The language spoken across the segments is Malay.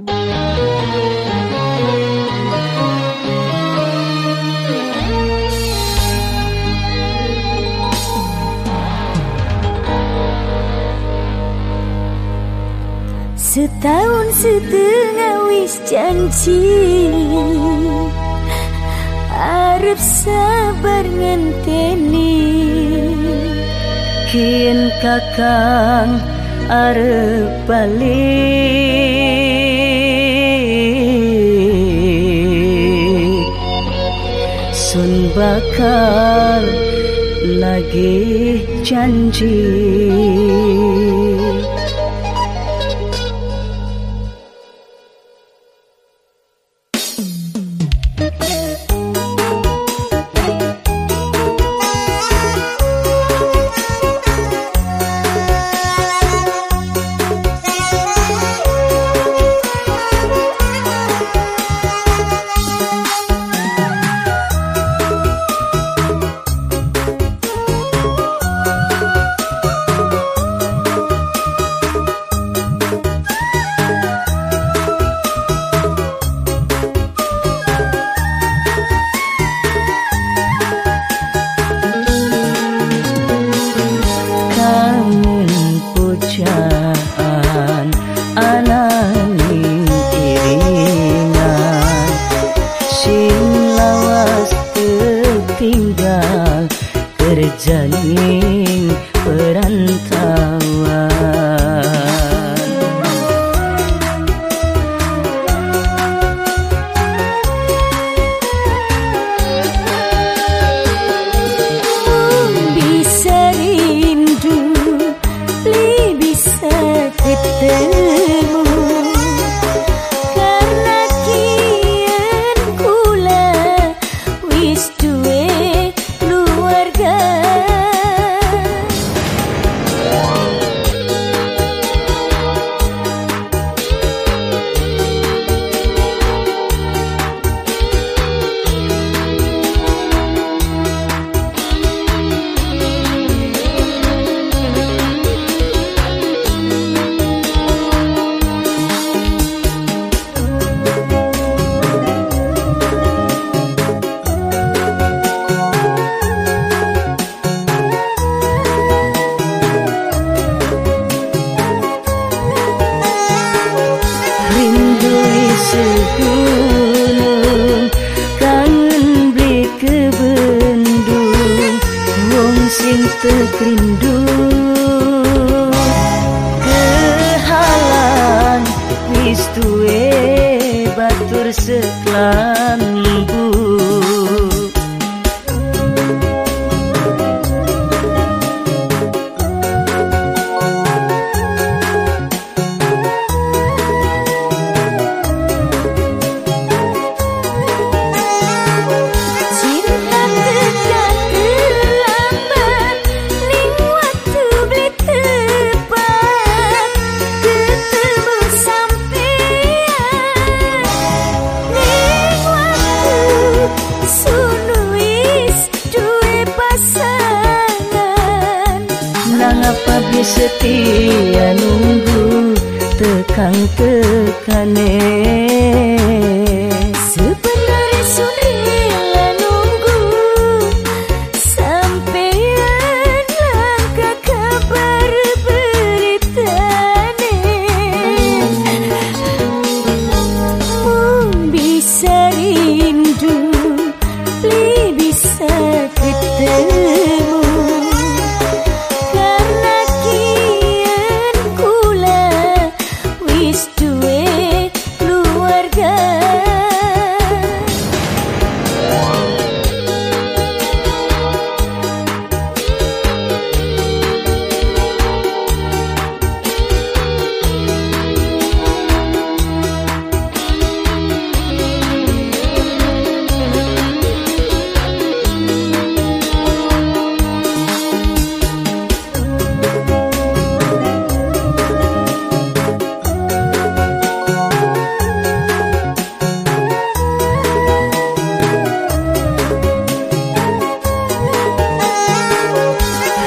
Setahun setengah wis janji. Arab sabar ngenteni Kien kakang arep balik Sun bakal lagi janji প্রেম sing tekrindu setia nunggu tekang tekane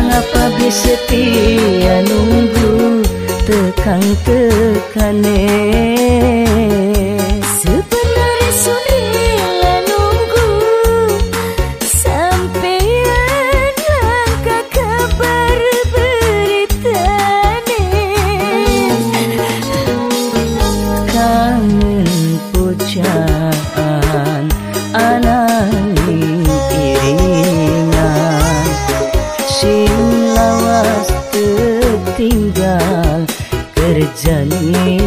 Mengapa setia nunggu? Tekang tekane जन्मे